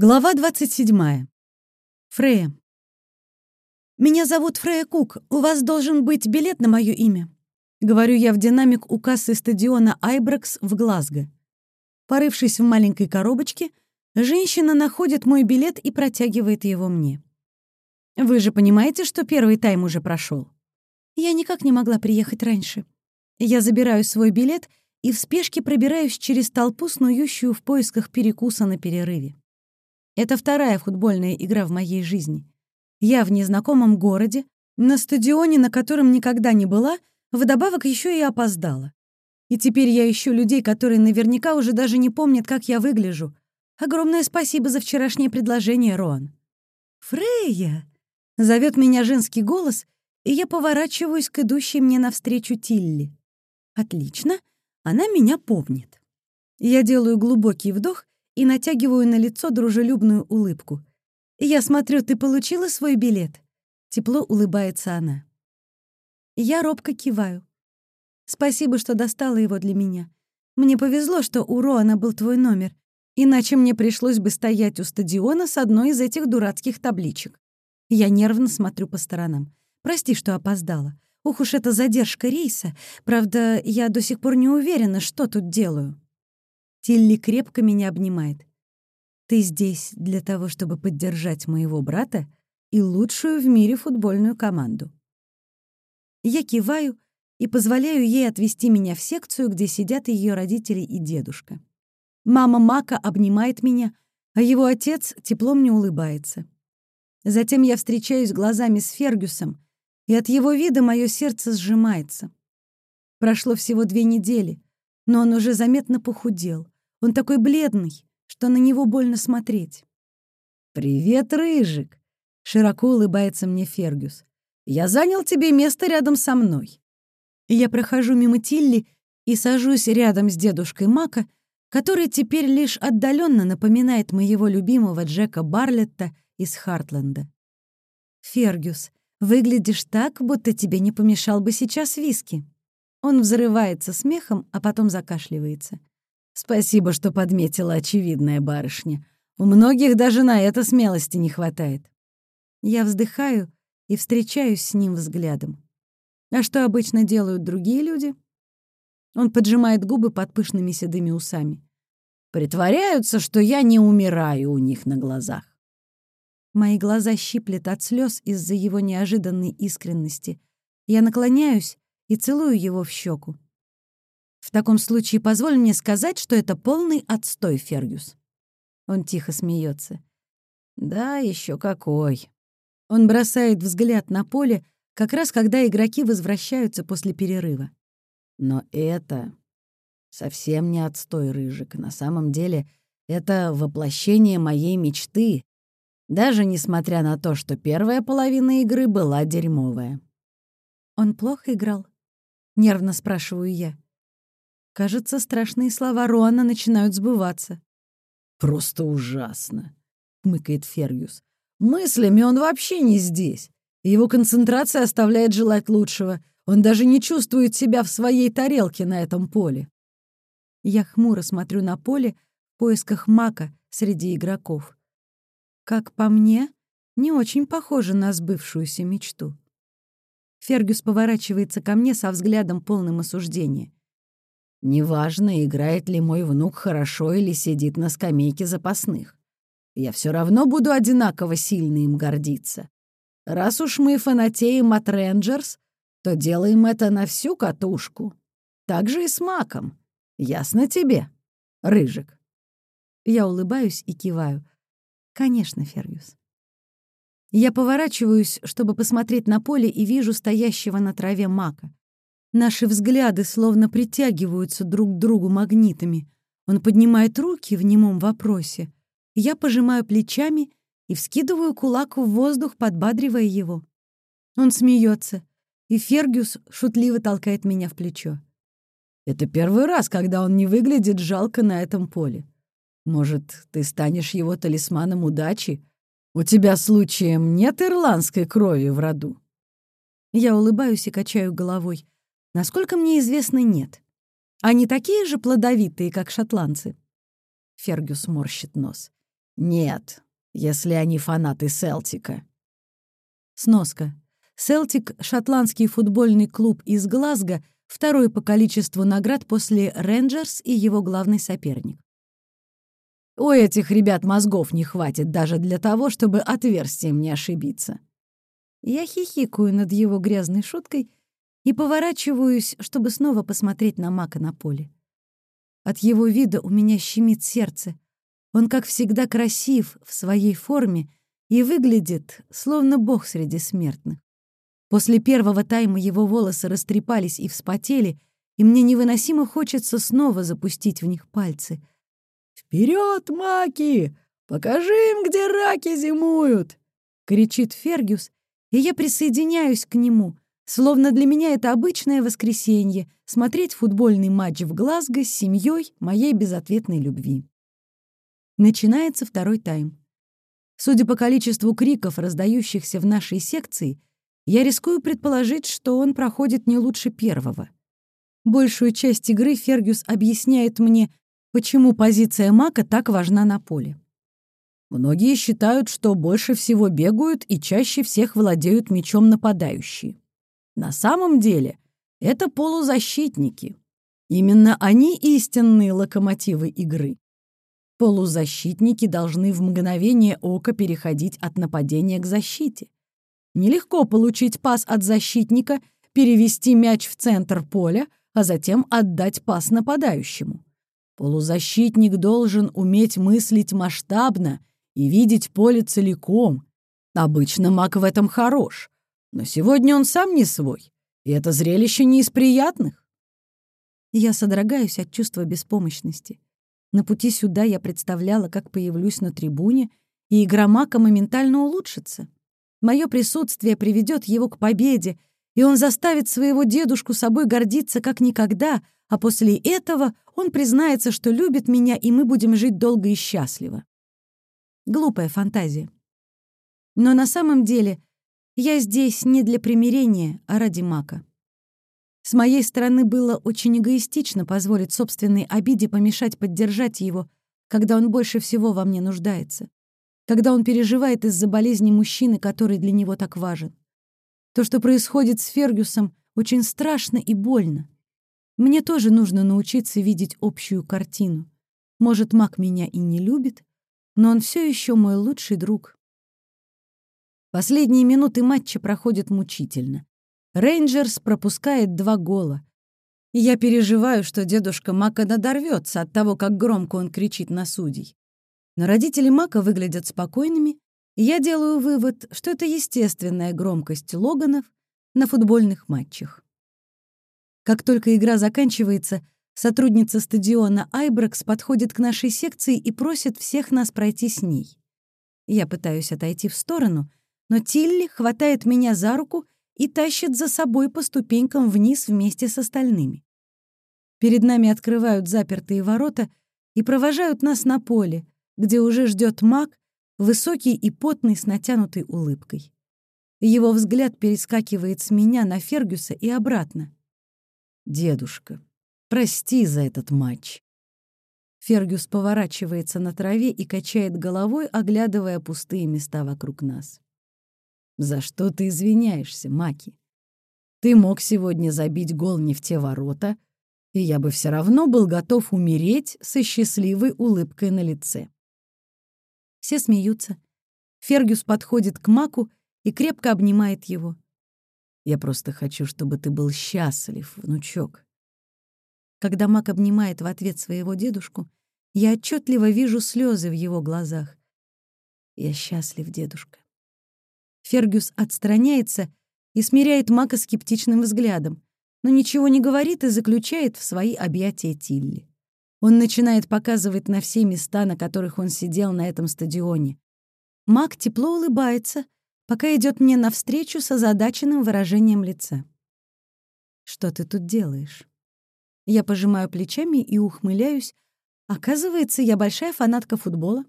Глава 27. Фрея. «Меня зовут Фрея Кук. У вас должен быть билет на мое имя». Говорю я в динамик у кассы стадиона Айбрекс в Глазго. Порывшись в маленькой коробочке, женщина находит мой билет и протягивает его мне. «Вы же понимаете, что первый тайм уже прошел? Я никак не могла приехать раньше. Я забираю свой билет и в спешке пробираюсь через толпу, снующую в поисках перекуса на перерыве. Это вторая футбольная игра в моей жизни. Я в незнакомом городе, на стадионе, на котором никогда не была, вдобавок еще и опоздала. И теперь я ищу людей, которые наверняка уже даже не помнят, как я выгляжу. Огромное спасибо за вчерашнее предложение, Роан. «Фрейя!» — зовет меня женский голос, и я поворачиваюсь к идущей мне навстречу Тилли. Отлично, она меня помнит. Я делаю глубокий вдох и натягиваю на лицо дружелюбную улыбку. «Я смотрю, ты получила свой билет?» Тепло улыбается она. Я робко киваю. «Спасибо, что достала его для меня. Мне повезло, что у Роана был твой номер, иначе мне пришлось бы стоять у стадиона с одной из этих дурацких табличек. Я нервно смотрю по сторонам. Прости, что опоздала. Ух уж эта задержка рейса. Правда, я до сих пор не уверена, что тут делаю. Тилли крепко меня обнимает. «Ты здесь для того, чтобы поддержать моего брата и лучшую в мире футбольную команду». Я киваю и позволяю ей отвести меня в секцию, где сидят ее родители и дедушка. Мама Мака обнимает меня, а его отец тепло мне улыбается. Затем я встречаюсь глазами с Фергюсом, и от его вида мое сердце сжимается. Прошло всего две недели — но он уже заметно похудел. Он такой бледный, что на него больно смотреть. «Привет, Рыжик!» — широко улыбается мне Фергюс. «Я занял тебе место рядом со мной». Я прохожу мимо Тилли и сажусь рядом с дедушкой Мака, который теперь лишь отдаленно напоминает моего любимого Джека Барлетта из Хартленда. «Фергюс, выглядишь так, будто тебе не помешал бы сейчас виски». Он взрывается смехом, а потом закашливается. «Спасибо, что подметила очевидная барышня. У многих даже на это смелости не хватает». Я вздыхаю и встречаюсь с ним взглядом. А что обычно делают другие люди? Он поджимает губы под пышными седыми усами. Притворяются, что я не умираю у них на глазах. Мои глаза щиплет от слез из-за его неожиданной искренности. Я наклоняюсь и целую его в щеку. «В таком случае позволь мне сказать, что это полный отстой, Фергюс». Он тихо смеется. «Да, еще какой». Он бросает взгляд на поле, как раз когда игроки возвращаются после перерыва. «Но это совсем не отстой, Рыжик. На самом деле это воплощение моей мечты, даже несмотря на то, что первая половина игры была дерьмовая». Он плохо играл? Нервно спрашиваю я. Кажется, страшные слова Руана начинают сбываться. «Просто ужасно», — мыкает Фергюс. «Мыслями он вообще не здесь. Его концентрация оставляет желать лучшего. Он даже не чувствует себя в своей тарелке на этом поле». Я хмуро смотрю на поле в поисках мака среди игроков. Как по мне, не очень похоже на сбывшуюся мечту. Фергюс поворачивается ко мне со взглядом полным осуждения. «Неважно, играет ли мой внук хорошо или сидит на скамейке запасных. Я все равно буду одинаково сильно им гордиться. Раз уж мы фанатеем от Рейнджерс, то делаем это на всю катушку. Так же и с маком. Ясно тебе, Рыжик?» Я улыбаюсь и киваю. «Конечно, Фергюс». Я поворачиваюсь, чтобы посмотреть на поле, и вижу стоящего на траве мака. Наши взгляды словно притягиваются друг к другу магнитами. Он поднимает руки в немом вопросе. Я пожимаю плечами и вскидываю кулак в воздух, подбадривая его. Он смеется, и Фергюс шутливо толкает меня в плечо. «Это первый раз, когда он не выглядит жалко на этом поле. Может, ты станешь его талисманом удачи, у тебя случаем нет ирландской крови в роду?» Я улыбаюсь и качаю головой. Насколько мне известно, нет. Они такие же плодовитые, как шотландцы. Фергюс морщит нос. Нет, если они фанаты Селтика. Сноска. Селтик — шотландский футбольный клуб из Глазго, второй по количеству наград после Рейнджерс и его главный соперник. У этих ребят мозгов не хватит даже для того, чтобы отверстием не ошибиться. Я хихикаю над его грязной шуткой и поворачиваюсь, чтобы снова посмотреть на Мака на поле. От его вида у меня щемит сердце. Он, как всегда, красив в своей форме и выглядит, словно бог среди смертных. После первого тайма его волосы растрепались и вспотели, и мне невыносимо хочется снова запустить в них пальцы — «Вперед, маки! Покажи им, где раки зимуют!» — кричит Фергюс, и я присоединяюсь к нему, словно для меня это обычное воскресенье — смотреть футбольный матч в Глазго с семьей моей безответной любви. Начинается второй тайм. Судя по количеству криков, раздающихся в нашей секции, я рискую предположить, что он проходит не лучше первого. Большую часть игры Фергюс объясняет мне, Почему позиция Мака так важна на поле? Многие считают, что больше всего бегают и чаще всех владеют мячом нападающие. На самом деле это полузащитники. Именно они истинные локомотивы игры. Полузащитники должны в мгновение ока переходить от нападения к защите. Нелегко получить пас от защитника, перевести мяч в центр поля, а затем отдать пас нападающему. Полузащитник должен уметь мыслить масштабно и видеть поле целиком. Обычно маг в этом хорош, но сегодня он сам не свой, и это зрелище не из приятных. Я содрогаюсь от чувства беспомощности. На пути сюда я представляла, как появлюсь на трибуне, и игра мака моментально улучшится. Мое присутствие приведет его к победе, и он заставит своего дедушку собой гордиться как никогда, а после этого он признается, что любит меня, и мы будем жить долго и счастливо. Глупая фантазия. Но на самом деле я здесь не для примирения, а ради Мака. С моей стороны было очень эгоистично позволить собственной обиде помешать поддержать его, когда он больше всего во мне нуждается, когда он переживает из-за болезни мужчины, который для него так важен. То, что происходит с Фергюсом, очень страшно и больно. Мне тоже нужно научиться видеть общую картину. Может, Мак меня и не любит, но он все еще мой лучший друг. Последние минуты матча проходят мучительно. Рейнджерс пропускает два гола. Я переживаю, что дедушка Мака надорвется от того, как громко он кричит на судей. Но родители Мака выглядят спокойными, и я делаю вывод, что это естественная громкость Логанов на футбольных матчах. Как только игра заканчивается, сотрудница стадиона Айбрекс подходит к нашей секции и просит всех нас пройти с ней. Я пытаюсь отойти в сторону, но Тилли хватает меня за руку и тащит за собой по ступенькам вниз вместе с остальными. Перед нами открывают запертые ворота и провожают нас на поле, где уже ждет маг, высокий и потный с натянутой улыбкой. Его взгляд перескакивает с меня на Фергюса и обратно. «Дедушка, прости за этот матч». Фергюс поворачивается на траве и качает головой, оглядывая пустые места вокруг нас. «За что ты извиняешься, Маки? Ты мог сегодня забить гол не в те ворота, и я бы все равно был готов умереть со счастливой улыбкой на лице». Все смеются. Фергюс подходит к Маку и крепко обнимает его. Я просто хочу, чтобы ты был счастлив, внучок. Когда Мак обнимает в ответ своего дедушку, я отчетливо вижу слезы в его глазах. Я счастлив, дедушка. Фергюс отстраняется и смиряет Мака скептичным взглядом, но ничего не говорит и заключает в свои объятия Тилли. Он начинает показывать на все места, на которых он сидел на этом стадионе. Мак тепло улыбается — пока идет мне навстречу с озадаченным выражением лица. «Что ты тут делаешь?» Я пожимаю плечами и ухмыляюсь. Оказывается, я большая фанатка футбола.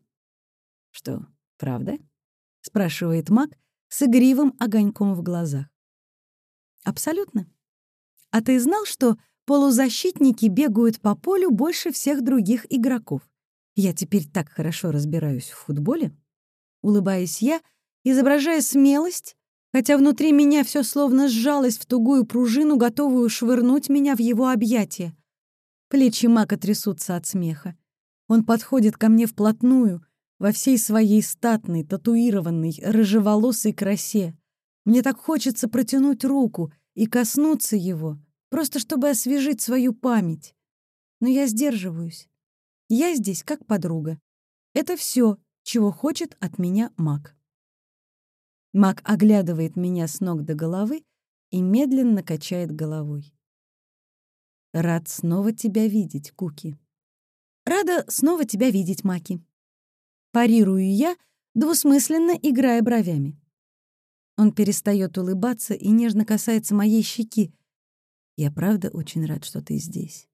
«Что, правда?» — спрашивает Мак с игривым огоньком в глазах. «Абсолютно. А ты знал, что полузащитники бегают по полю больше всех других игроков? Я теперь так хорошо разбираюсь в футболе. Улыбаясь я, изображая смелость, хотя внутри меня все словно сжалось в тугую пружину, готовую швырнуть меня в его объятия. Плечи Мака трясутся от смеха. Он подходит ко мне вплотную, во всей своей статной, татуированной, рыжеволосой красе. Мне так хочется протянуть руку и коснуться его, просто чтобы освежить свою память. Но я сдерживаюсь. Я здесь как подруга. Это все, чего хочет от меня Мак. Мак оглядывает меня с ног до головы и медленно качает головой. «Рад снова тебя видеть, Куки». «Рада снова тебя видеть, Маки», Парирую я, двусмысленно играя бровями. Он перестает улыбаться и нежно касается моей щеки. Я правда очень рад, что ты здесь.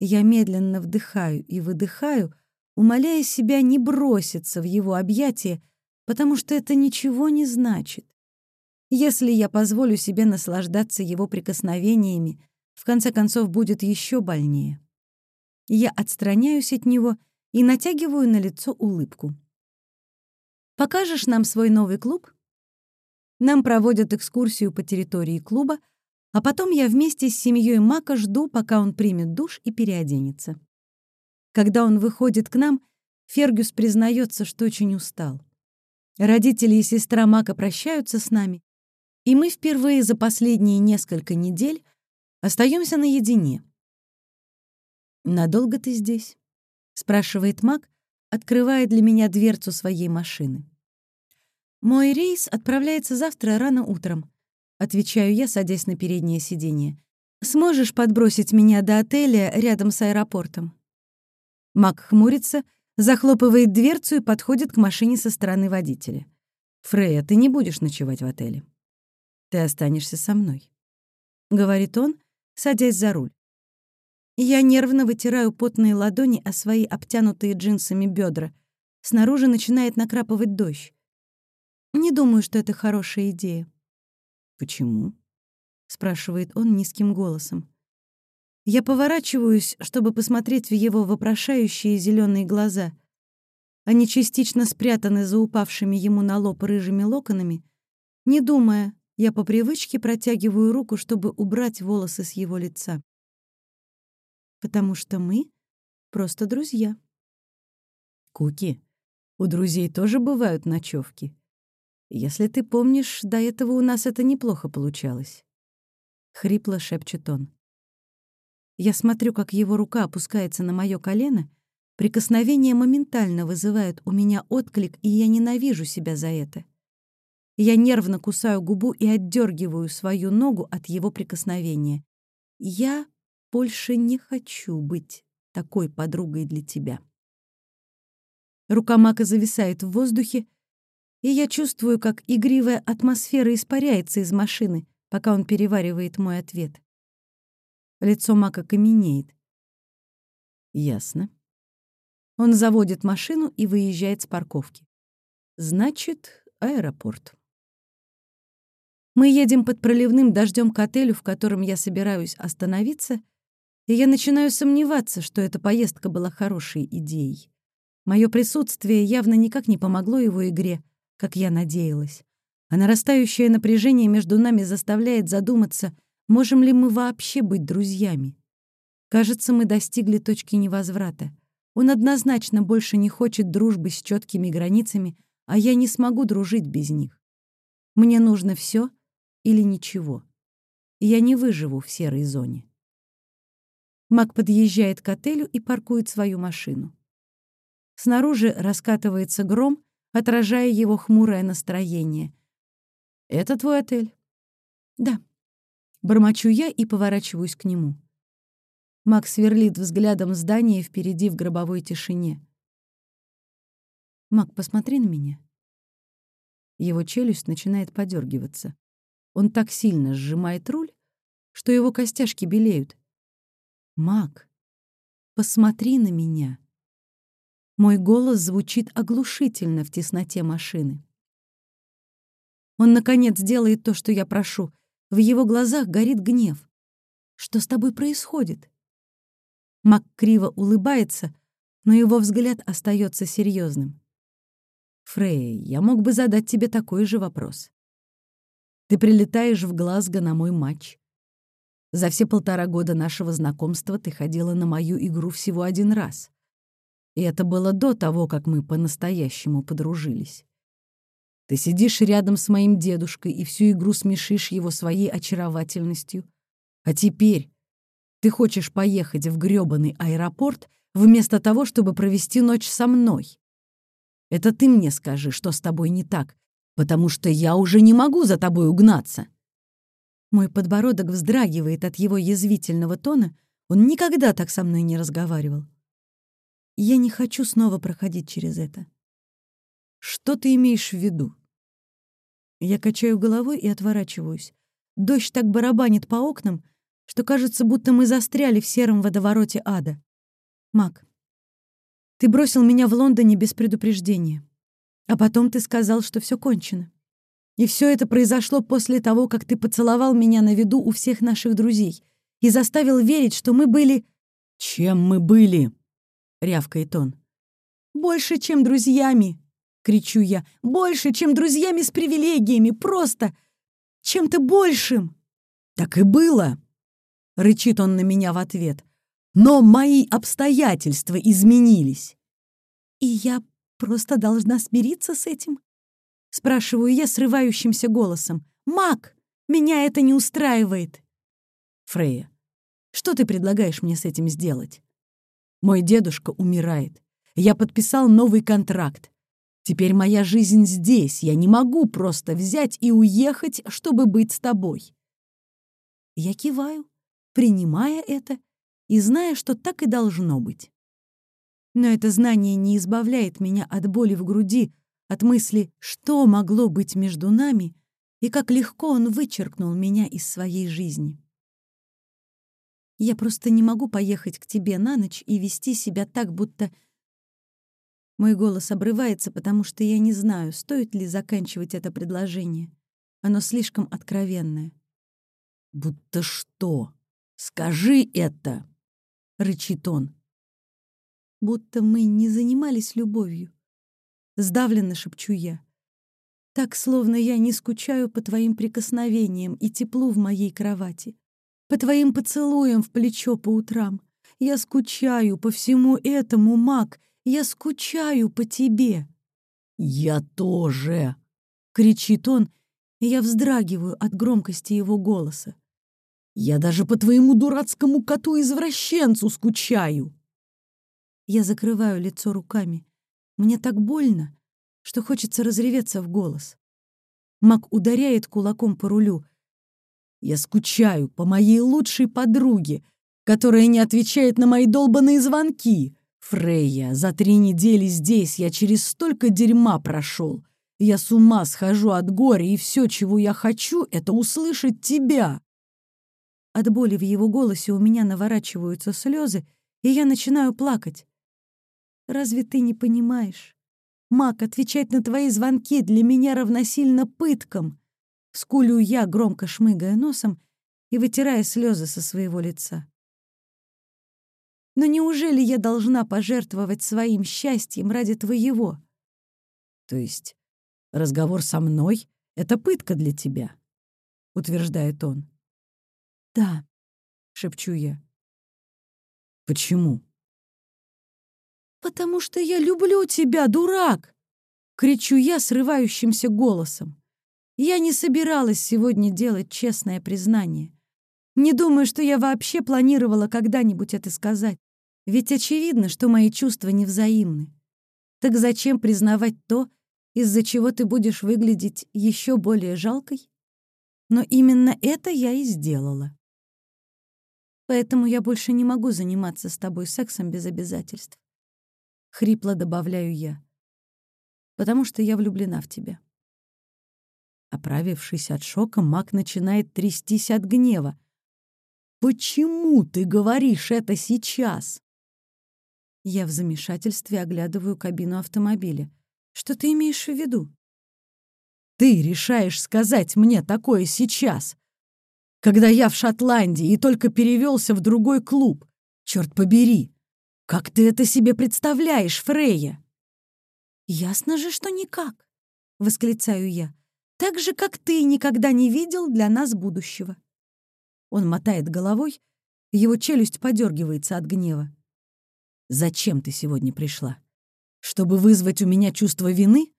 Я медленно вдыхаю и выдыхаю, умоляя себя не броситься в его объятия, потому что это ничего не значит. Если я позволю себе наслаждаться его прикосновениями, в конце концов будет еще больнее. Я отстраняюсь от него и натягиваю на лицо улыбку. «Покажешь нам свой новый клуб?» Нам проводят экскурсию по территории клуба, а потом я вместе с семьей Мака жду, пока он примет душ и переоденется. Когда он выходит к нам, Фергюс признается, что очень устал. Родители и сестра Мака прощаются с нами, и мы впервые за последние несколько недель остаемся наедине. «Надолго ты здесь?» спрашивает Мак, открывая для меня дверцу своей машины. «Мой рейс отправляется завтра рано утром», — отвечаю я, садясь на переднее сиденье. «Сможешь подбросить меня до отеля рядом с аэропортом?» Мак хмурится, захлопывает дверцу и подходит к машине со стороны водителя. «Фрея, ты не будешь ночевать в отеле. Ты останешься со мной», — говорит он, садясь за руль. Я нервно вытираю потные ладони о свои обтянутые джинсами бедра. Снаружи начинает накрапывать дождь. Не думаю, что это хорошая идея. «Почему?» — спрашивает он низким голосом. Я поворачиваюсь, чтобы посмотреть в его вопрошающие зеленые глаза. Они частично спрятаны за упавшими ему на лоб рыжими локонами. Не думая, я по привычке протягиваю руку, чтобы убрать волосы с его лица потому что мы просто друзья. Куки, у друзей тоже бывают ночевки. Если ты помнишь, до этого у нас это неплохо получалось. Хрипло шепчет он. Я смотрю, как его рука опускается на моё колено, прикосновение моментально вызывает у меня отклик, и я ненавижу себя за это. Я нервно кусаю губу и отдергиваю свою ногу от его прикосновения. Я больше не хочу быть такой подругой для тебя. Рука Мака зависает в воздухе, и я чувствую, как игривая атмосфера испаряется из машины, пока он переваривает мой ответ. Лицо Мака каменеет. Ясно. Он заводит машину и выезжает с парковки. Значит, аэропорт. Мы едем под проливным дождем к отелю, в котором я собираюсь остановиться — и я начинаю сомневаться, что эта поездка была хорошей идеей. Мое присутствие явно никак не помогло его игре, как я надеялась. А нарастающее напряжение между нами заставляет задуматься, можем ли мы вообще быть друзьями. Кажется, мы достигли точки невозврата. Он однозначно больше не хочет дружбы с четкими границами, а я не смогу дружить без них. Мне нужно все или ничего. я не выживу в серой зоне. Мак подъезжает к отелю и паркует свою машину. Снаружи раскатывается гром, отражая его хмурое настроение. «Это твой отель?» «Да». Бормочу я и поворачиваюсь к нему. Мак сверлит взглядом здание впереди в гробовой тишине. «Мак, посмотри на меня». Его челюсть начинает подергиваться. Он так сильно сжимает руль, что его костяшки белеют. Мак, посмотри на меня. Мой голос звучит оглушительно в тесноте машины. Он, наконец, делает то, что я прошу. В его глазах горит гнев. Что с тобой происходит? Мак криво улыбается, но его взгляд остается серьезным. Фрей, я мог бы задать тебе такой же вопрос. Ты прилетаешь в Глазго на мой матч. За все полтора года нашего знакомства ты ходила на мою игру всего один раз. И это было до того, как мы по-настоящему подружились. Ты сидишь рядом с моим дедушкой и всю игру смешишь его своей очаровательностью. А теперь ты хочешь поехать в грёбаный аэропорт вместо того, чтобы провести ночь со мной. Это ты мне скажи, что с тобой не так, потому что я уже не могу за тобой угнаться. Мой подбородок вздрагивает от его язвительного тона, он никогда так со мной не разговаривал. Я не хочу снова проходить через это. Что ты имеешь в виду? Я качаю головой и отворачиваюсь. Дождь так барабанит по окнам, что кажется, будто мы застряли в сером водовороте ада. Мак, ты бросил меня в Лондоне без предупреждения. А потом ты сказал, что все кончено. И все это произошло после того, как ты поцеловал меня на виду у всех наших друзей и заставил верить, что мы были... «Чем мы были?» — рявкает он. «Больше, чем друзьями!» — кричу я. «Больше, чем друзьями с привилегиями! Просто чем-то большим!» «Так и было!» — рычит он на меня в ответ. «Но мои обстоятельства изменились!» «И я просто должна смириться с этим?» Спрашиваю я срывающимся голосом. «Мак, меня это не устраивает!» «Фрея, что ты предлагаешь мне с этим сделать?» «Мой дедушка умирает. Я подписал новый контракт. Теперь моя жизнь здесь. Я не могу просто взять и уехать, чтобы быть с тобой». Я киваю, принимая это и зная, что так и должно быть. Но это знание не избавляет меня от боли в груди, от мысли, что могло быть между нами и как легко он вычеркнул меня из своей жизни. Я просто не могу поехать к тебе на ночь и вести себя так, будто... Мой голос обрывается, потому что я не знаю, стоит ли заканчивать это предложение. Оно слишком откровенное. «Будто что? Скажи это!» — рычит он. «Будто мы не занимались любовью. Сдавленно шепчу я. Так, словно я не скучаю по твоим прикосновениям и теплу в моей кровати, по твоим поцелуям в плечо по утрам. Я скучаю по всему этому, Мак, я скучаю по тебе. «Я тоже!» — кричит он, и я вздрагиваю от громкости его голоса. «Я даже по твоему дурацкому коту-извращенцу скучаю!» Я закрываю лицо руками. Мне так больно, что хочется разреветься в голос. Мак ударяет кулаком по рулю. «Я скучаю по моей лучшей подруге, которая не отвечает на мои долбанные звонки. Фрейя, за три недели здесь я через столько дерьма прошел. Я с ума схожу от горя, и все, чего я хочу, это услышать тебя». От боли в его голосе у меня наворачиваются слезы, и я начинаю плакать. Разве ты не понимаешь? Мак, отвечать на твои звонки для меня равносильно пыткам. Скулю я, громко шмыгая носом и вытирая слезы со своего лица. Но неужели я должна пожертвовать своим счастьем ради твоего? То есть разговор со мной — это пытка для тебя, — утверждает он. Да, — шепчу я. Почему? «Потому что я люблю тебя, дурак!» — кричу я срывающимся голосом. Я не собиралась сегодня делать честное признание. Не думаю, что я вообще планировала когда-нибудь это сказать. Ведь очевидно, что мои чувства невзаимны. Так зачем признавать то, из-за чего ты будешь выглядеть еще более жалкой? Но именно это я и сделала. Поэтому я больше не могу заниматься с тобой сексом без обязательств. — хрипло добавляю я. «Потому что я влюблена в тебя». Оправившись от шока, маг начинает трястись от гнева. «Почему ты говоришь это сейчас?» Я в замешательстве оглядываю кабину автомобиля. «Что ты имеешь в виду?» «Ты решаешь сказать мне такое сейчас, когда я в Шотландии и только перевелся в другой клуб. Черт побери! Как ты это себе представляешь, Фрейя? Ясно же, что никак, восклицаю я. Так же, как ты никогда не видел для нас будущего. Он мотает головой, его челюсть подергивается от гнева. Зачем ты сегодня пришла? Чтобы вызвать у меня чувство вины?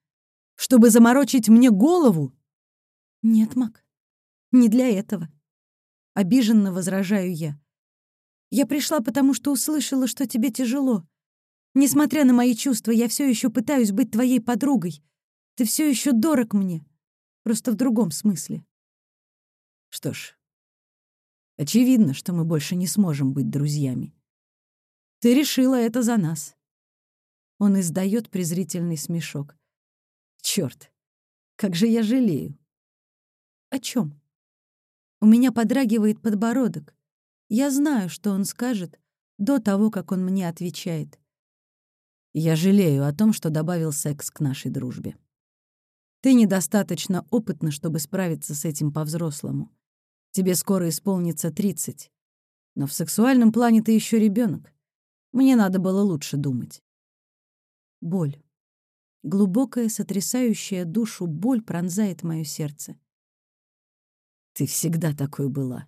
Чтобы заморочить мне голову? Нет, Мак, не для этого. Обиженно возражаю я. Я пришла, потому что услышала, что тебе тяжело. Несмотря на мои чувства, я все еще пытаюсь быть твоей подругой. Ты все еще дорог мне. Просто в другом смысле. Что ж, очевидно, что мы больше не сможем быть друзьями. Ты решила это за нас. Он издает презрительный смешок. Черт, как же я жалею. О чем? У меня подрагивает подбородок. Я знаю, что он скажет до того, как он мне отвечает. Я жалею о том, что добавил секс к нашей дружбе. Ты недостаточно опытна, чтобы справиться с этим по-взрослому. Тебе скоро исполнится 30. Но в сексуальном плане ты еще ребенок. Мне надо было лучше думать. Боль. Глубокая, сотрясающая душу боль пронзает мое сердце. Ты всегда такой была.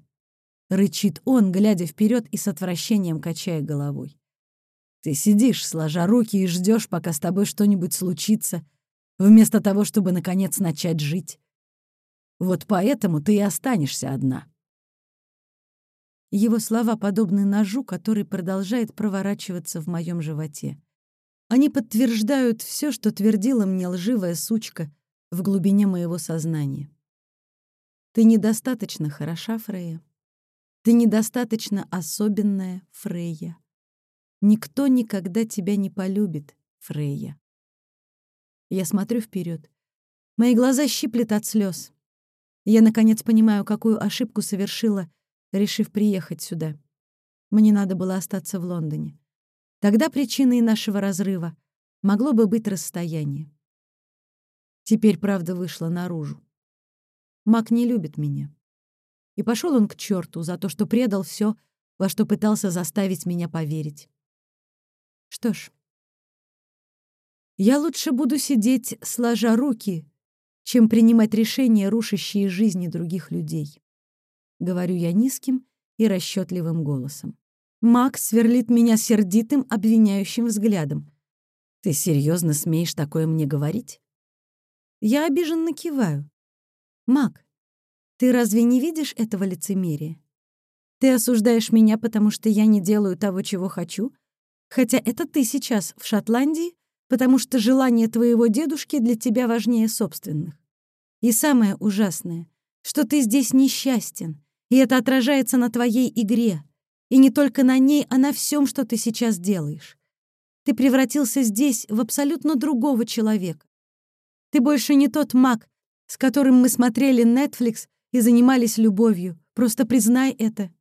Рычит он, глядя вперед и с отвращением качая головой. Ты сидишь, сложа руки, и ждешь, пока с тобой что-нибудь случится, вместо того, чтобы, наконец, начать жить. Вот поэтому ты и останешься одна. Его слова подобны ножу, который продолжает проворачиваться в моем животе. Они подтверждают все, что твердила мне лживая сучка в глубине моего сознания. Ты недостаточно хороша, Фрея. Ты недостаточно особенная, Фрейя. Никто никогда тебя не полюбит, Фрейя. Я смотрю вперед. Мои глаза щиплет от слез. Я, наконец, понимаю, какую ошибку совершила, решив приехать сюда. Мне надо было остаться в Лондоне. Тогда причиной нашего разрыва могло бы быть расстояние. Теперь правда вышла наружу. Мак не любит меня. И пошел он к черту за то, что предал все, во что пытался заставить меня поверить. Что ж, я лучше буду сидеть, сложа руки, чем принимать решения, рушащие жизни других людей. Говорю я низким и расчетливым голосом. Макс сверлит меня сердитым, обвиняющим взглядом. «Ты серьезно смеешь такое мне говорить?» Я обиженно киваю. «Мак, ты разве не видишь этого лицемерия? Ты осуждаешь меня, потому что я не делаю того, чего хочу, хотя это ты сейчас в Шотландии, потому что желание твоего дедушки для тебя важнее собственных. И самое ужасное, что ты здесь несчастен, и это отражается на твоей игре, и не только на ней, а на всем, что ты сейчас делаешь. Ты превратился здесь в абсолютно другого человека. Ты больше не тот маг, с которым мы смотрели Netflix и занимались любовью. Просто признай это».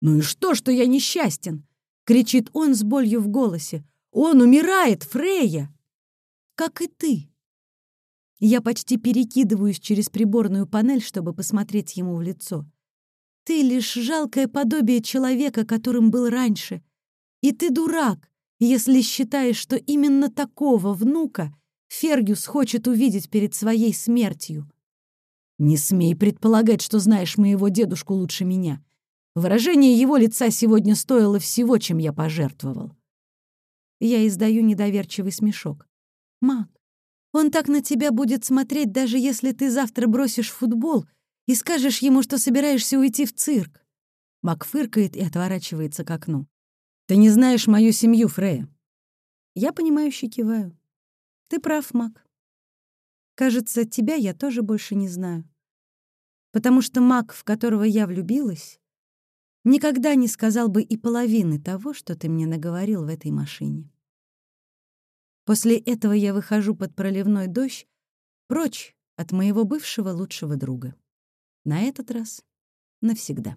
«Ну и что, что я несчастен?» — кричит он с болью в голосе. «Он умирает, Фрея!» «Как и ты!» Я почти перекидываюсь через приборную панель, чтобы посмотреть ему в лицо. «Ты лишь жалкое подобие человека, которым был раньше. И ты дурак, если считаешь, что именно такого внука Фергюс хочет увидеть перед своей смертью. Не смей предполагать, что знаешь моего дедушку лучше меня. Выражение его лица сегодня стоило всего, чем я пожертвовал. Я издаю недоверчивый смешок. Мак, он так на тебя будет смотреть, даже если ты завтра бросишь футбол и скажешь ему, что собираешься уйти в цирк. Мак фыркает и отворачивается к окну. Ты не знаешь мою семью, Фрея. Я понимающе киваю. Ты прав, Мак. Кажется, тебя я тоже больше не знаю. Потому что маг, в которого я влюбилась, никогда не сказал бы и половины того, что ты мне наговорил в этой машине. После этого я выхожу под проливной дождь прочь от моего бывшего лучшего друга. На этот раз навсегда.